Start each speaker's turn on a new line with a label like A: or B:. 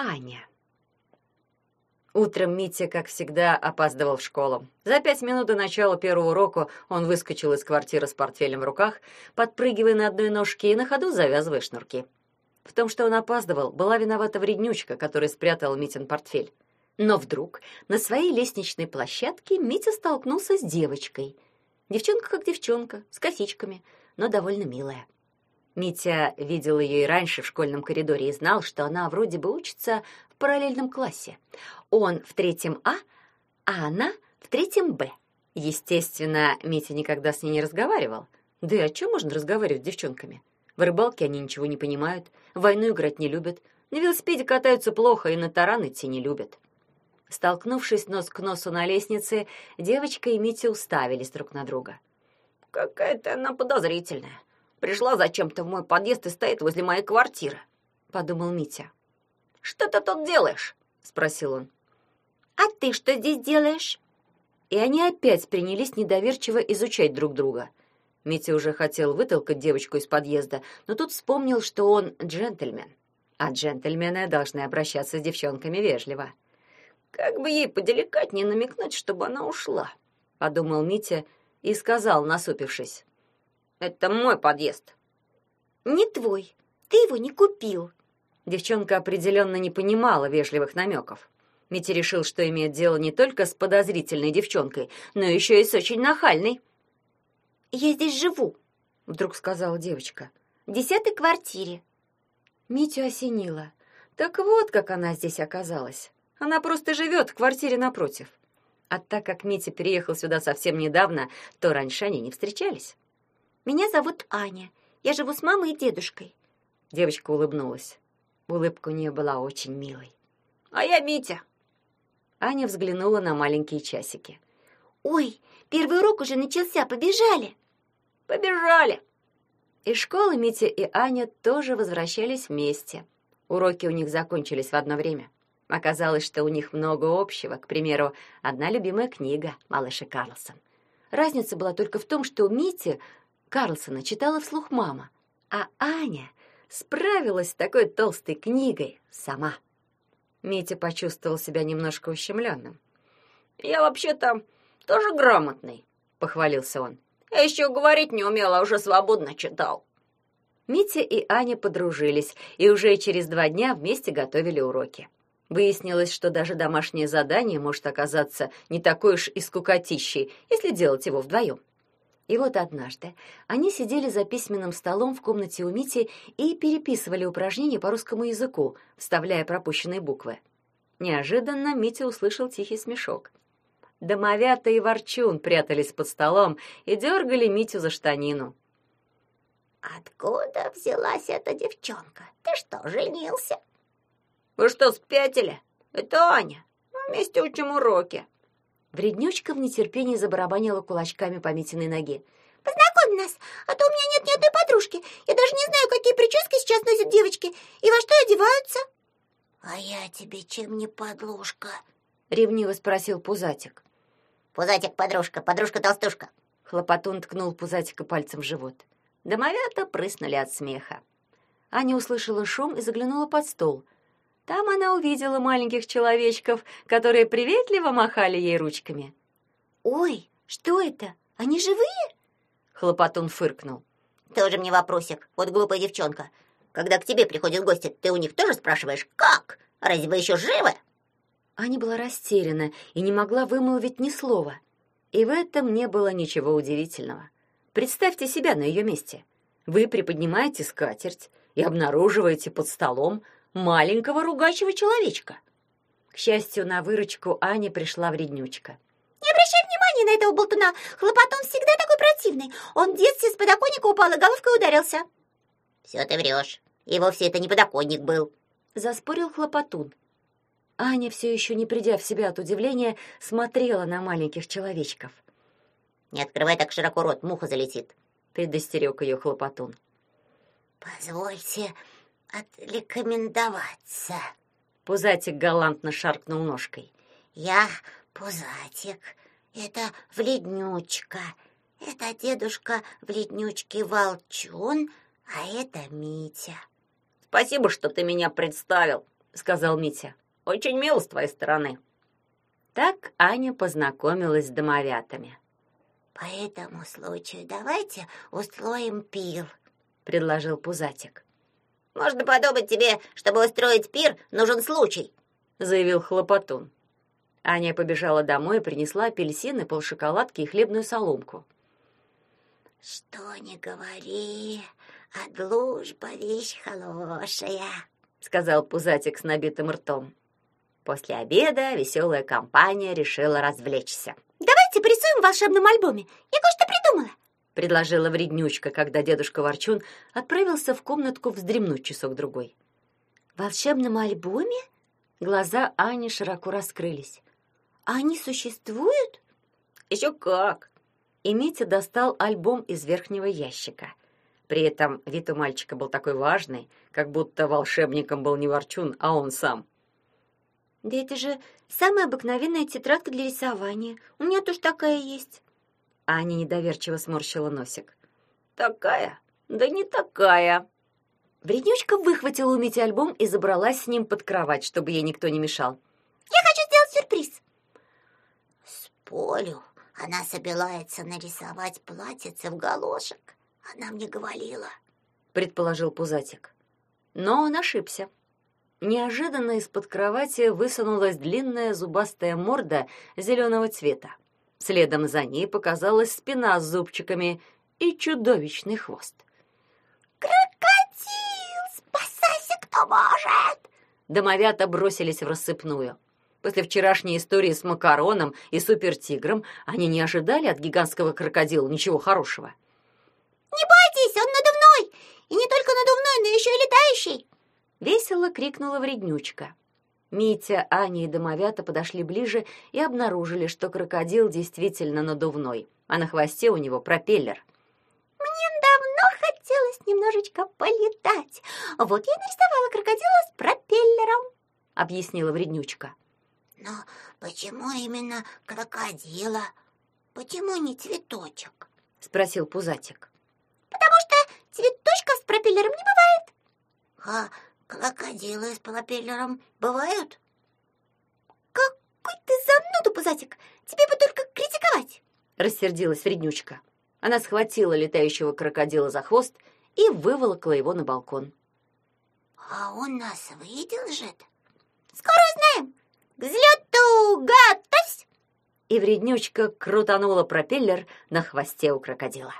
A: Аня. Утром Митя, как всегда, опаздывал в школу. За пять минут до начала первого урока он выскочил из квартиры с портфелем в руках, подпрыгивая на одной ножке и на ходу завязывая шнурки. В том, что он опаздывал, была виновата вреднючка, которая спрятала Митин портфель. Но вдруг на своей лестничной площадке Митя столкнулся с девочкой. Девчонка как девчонка, с косичками, но довольно милая. Митя видел ее и раньше в школьном коридоре и знал, что она вроде бы учится в параллельном классе. Он в третьем А, а она в третьем Б. Естественно, Митя никогда с ней не разговаривал. Да и о чем можно разговаривать с девчонками? В рыбалке они ничего не понимают, войну играть не любят, на велосипеде катаются плохо и на таран идти не любят. Столкнувшись нос к носу на лестнице, девочка и Митя уставились друг на друга.
B: «Какая-то она подозрительная. Пришла зачем-то в мой подъезд и стоит возле моей квартиры», — подумал Митя. «Что ты тут делаешь?» — спросил он.
A: «А ты что здесь делаешь?» И они опять принялись недоверчиво изучать друг друга. Митя уже хотел вытолкать девочку из подъезда, но тут вспомнил, что он джентльмен. А джентльмены должны обращаться с девчонками вежливо.
B: «Как бы ей поделикатнее намекнуть, чтобы она ушла», — подумал Митя и сказал, насупившись. Это мой подъезд.
A: Не твой. Ты его не купил. Девчонка определенно не понимала вежливых намеков. Митя решил, что имеет дело не только с подозрительной девчонкой, но еще и с очень нахальной. «Я здесь живу», — вдруг сказала девочка. «В десятой квартире». Митю осенило. Так вот, как она здесь оказалась. Она просто живет в квартире напротив. А так как Митя переехал сюда совсем недавно, то раньше они не встречались. Меня зовут Аня. Я живу с мамой и дедушкой. Девочка улыбнулась. Улыбка у нее была очень милой.
B: А я Митя.
A: Аня взглянула на маленькие часики. Ой, первый урок уже начался, побежали.
B: Побежали.
A: Из школы Митя и Аня тоже возвращались вместе. Уроки у них закончились в одно время. Оказалось, что у них много общего. К примеру, одна любимая книга «Малыш и Карлсон». Разница была только в том, что у Мити Карлсона читала вслух мама, а Аня справилась с такой толстой книгой сама. Митя почувствовал себя немножко ущемленным.
B: «Я вообще-то тоже грамотный», — похвалился он. «Я еще говорить не умел, а уже свободно читал».
A: Митя и Аня подружились и уже через два дня вместе готовили уроки. Выяснилось, что даже домашнее задание может оказаться не такой уж и скукотищей, если делать его вдвоем. И вот однажды они сидели за письменным столом в комнате у Мити и переписывали упражнения по русскому языку, вставляя пропущенные буквы. Неожиданно Митя услышал тихий смешок. Домовята и Ворчун прятались под столом и дергали Митю за штанину.
C: «Откуда взялась эта девчонка? Ты что, женился?»
B: «Вы что, спятили? Это Аня. Мы вместе учим уроки».
A: Вреднючка в нетерпении забарабанила кулачками по Митиной ноге.
C: «Познакомь нас, а то у меня нет ни одной подружки. Я даже не знаю, какие прически сейчас носят девочки и во что одеваются». «А я тебе чем не подружка?»
A: — ревниво спросил Пузатик.
C: «Пузатик, подружка, подружка-толстушка».
A: Хлопотун ткнул Пузатика пальцем в живот. Домовята прыснули от смеха. Аня услышала шум и заглянула под стол — там она увидела маленьких человечков, которые приветливо махали ей ручками. «Ой, что это? Они живые?» Хлопотун фыркнул.
C: «Тоже мне вопросик, вот глупая девчонка. Когда к тебе приходят гости, ты у них тоже спрашиваешь, как? Разве вы еще живы?»
A: Аня была растеряна и не могла вымолвить ни слова. И в этом не было ничего удивительного. Представьте себя на ее месте. Вы приподнимаете скатерть и обнаруживаете под столом маленького ругачего человечка. К счастью, на выручку Ане пришла вреднючка.
C: «Не обращай внимания на этого болтуна! Хлопотун всегда такой противный! Он в детстве с подоконника упал и головкой ударился!» «Все ты врешь! И вовсе это не подоконник был!»
A: Заспорил хлопотун. Аня, все еще не придя в себя от удивления, смотрела на маленьких человечков.
C: «Не открывай так широко рот, муха залетит!»
A: предостерег ее хлопотун.
C: «Позвольте отрекомендоваться.
A: Пузатик галантно шаркнул ножкой.
C: Я Пузатик. Это Вледнючка. Это дедушка Вледнючки Волчун, а это Митя.
B: Спасибо, что ты меня представил,
A: сказал Митя.
B: Очень мило с твоей стороны.
A: Так Аня познакомилась с домовятами.
C: По этому случаю давайте устроим пир,
A: предложил Пузатик.
C: Можно подумать тебе, чтобы устроить пир, нужен случай,
A: заявил Хлопотун. Аня побежала домой и принесла апельсины, полшоколадки и хлебную соломку.
C: Что не говори, а дружба вещь хорошая,
A: сказал Пузатик с набитым ртом. После обеда веселая компания решила развлечься.
C: «Давайте порисуем в волшебном альбоме. Я кое-что придумала», —
A: предложила вреднючка, когда дедушка Ворчун отправился в комнатку вздремнуть часок-другой.
C: «В волшебном альбоме?»
A: Глаза Ани широко раскрылись.
C: «А они существуют?»
B: «Еще как!»
A: И Митя достал альбом из верхнего ящика. При этом вид у мальчика был такой важный, как будто волшебником был не Ворчун, а он сам —
C: да это же самая обыкновенная тетрадка для рисования. У меня тоже такая есть.
A: Аня недоверчиво сморщила носик.
B: Такая? Да не такая.
A: Вреднючка выхватила у Мити альбом и забралась с ним под кровать, чтобы ей никто не мешал.
C: Я хочу сделать сюрприз. Спорю, она собирается нарисовать платьице в галошек. Она мне говорила,
A: предположил Пузатик. Но он ошибся. Неожиданно из-под кровати высунулась длинная зубастая морда зеленого цвета. Следом за ней показалась спина с зубчиками и чудовищный хвост.
C: «Крокодил! Спасайся, кто может!»
A: Домовята бросились в рассыпную. После вчерашней истории с макароном и супертигром они не ожидали от гигантского крокодила ничего хорошего.
C: «Не бойтесь, он надувной! И не только надувной, но еще и летающий!»
A: Весело крикнула вреднючка. Митя, Аня и домовята подошли ближе и обнаружили, что крокодил действительно надувной, а на хвосте у него пропеллер.
C: «Мне давно хотелось немножечко полетать. Вот я нарисовала крокодила с пропеллером», — объяснила вреднючка. «Но почему именно крокодила? Почему не цветочек?» — спросил Пузатик. «Потому что цветочка с пропеллером не бывает». «А Крокодилы с пропеллером бывают? Какой ты зануда, Пузатик! Тебе бы только критиковать!
A: Рассердилась вреднючка. Она схватила летающего крокодила за хвост и выволокла его на балкон.
C: А он нас выдержит? Скоро узнаем! К взлету готовься!
A: И вреднючка крутанула пропеллер на хвосте у крокодила.